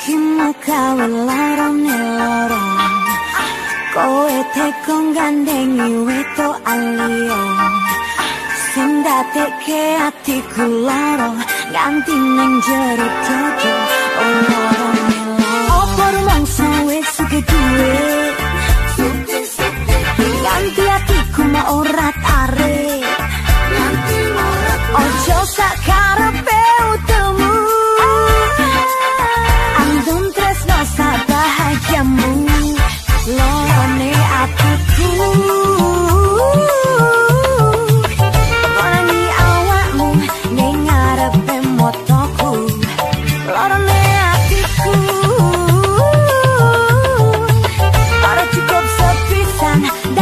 gawe lorone lorong Kowe tekong gandengi weto alio Sing dateke atiku lorong Ganti neng jerit jojo. Oh lorone lorong Opo rumangsa wis suge duwe? Ganti atiku ma ora tarik da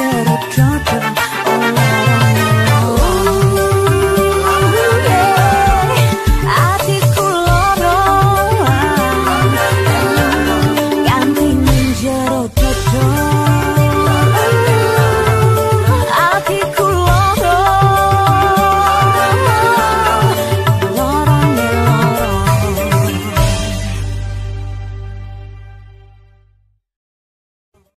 little drop